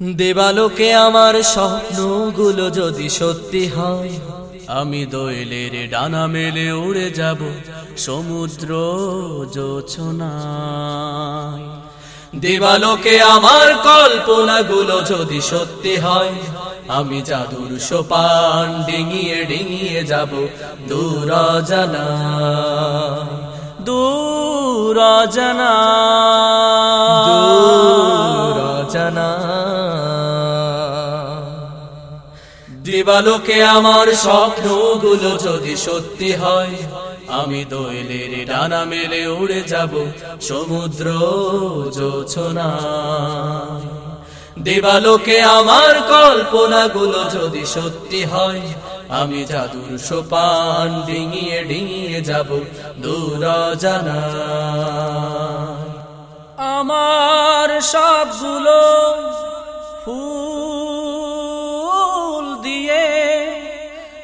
দেবালোকে আমার স্বপ্নগুলো যদি সত্যি হয়, আমি দোয়েলের ডানা মেলে উড়ে যাব সমুদ্র জোছনায় দেবালোকে আমার কল্পনাগুলো যদি সত্যি হয়, আমি জাদুর সোপান ডিঙিয়ে ডিঙিয়ে যাব দূর জানা দূর জানা জানা। দিবালোকে আমার স্বপ্নগুলো যদি সত্যি হয়, আমি দোয়েলের ডানা মেলে উড়ে যাব সমুদ্র জোছনা দেবালোকে আমার কল্পনাগুলো যদি সত্যি হয়, আমি জাদুর সোপান ডিঙিয়ে ডিঙিয়ে যাব দূর জানা। আমার সবগুলো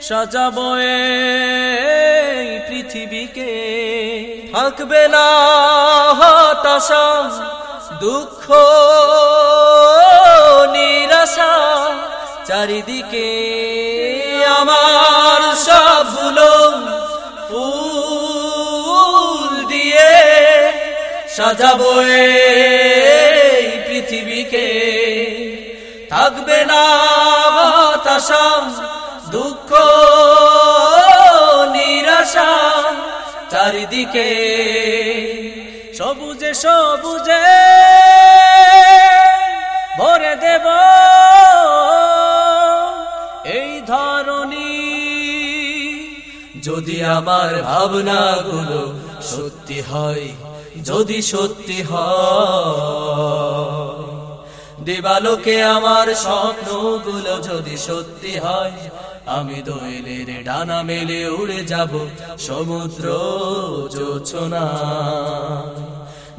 সাজাবো পৃথিবীকে। থাকবে না হতাশা, দুঃখ, নিরাশা। চারিদিকে আমার সবগুলো ফুল দিয়ে সাজাবো পৃথিবীকে। থাকবে না হতাশা দুঃখ, নিরাশা চারিদিকে সবুজে সবুজে ভরে দেব। এই ধরনী যদি আমার ভাবনাগুলো সত্যি হয়, যদি সত্যি হয়, দেবালোকে আমার স্বপ্নগুলো যদি সত্যি হয় আমি দোয়েলের ডানা মেলে উড়ে যাব, সমুদ্র জোছনা।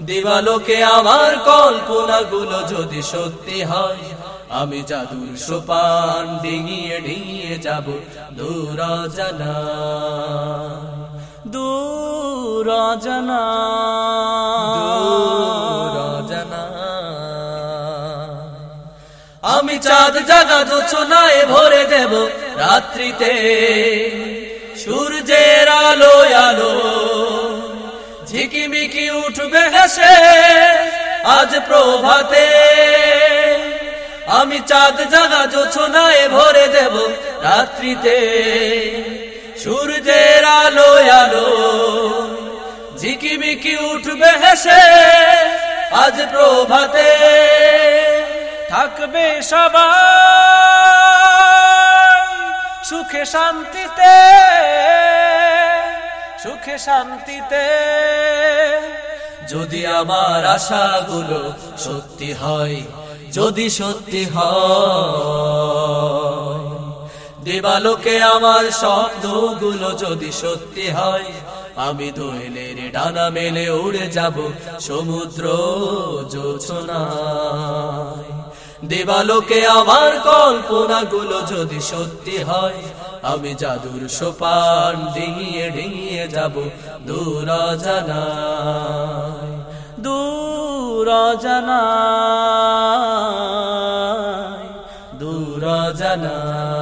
দেবালোকে আমার কল্পনাগুলো যদি সত্যি হয়, আমি জাদুর সোপান ডিঙিয়ে ডিঙিয়ে যাব দূর জানা দূর জানা চাঁদ জাগা জোছনায় ভরে দেব রাত্রিতে। সূর্যের আলো আলো। ঝিকিমিকি উঠবে হেসে আজ প্রভাতে। আমি চাঁদ জাগা জোছনায় ভরে দেব রাত্রিতে। সূর্যের আলো আলো। ঝিকিমিকি উঠবে হেসে আজ প্রভাতে। থাকবে সবাই। সুখে শান্তিতে সুখে শান্তিতে। যদি আমার আশাগুলো সত্যি হয়, যদি সত্যি হয়, দেবালোকে আমার শব্দগুলো যদি সত্যি হয়, আমি দোয়েলের ডানা মেলে উড়ে যাব সমুদ্র জোছনায় দেবালোকে আমার কল্পনাগুলো যদি সত্যি হয়, আমি জাদুর সোপান ডিঙিয়ে ডিঙিয়ে যাব দূর জানা দূর জানা দূর জানায়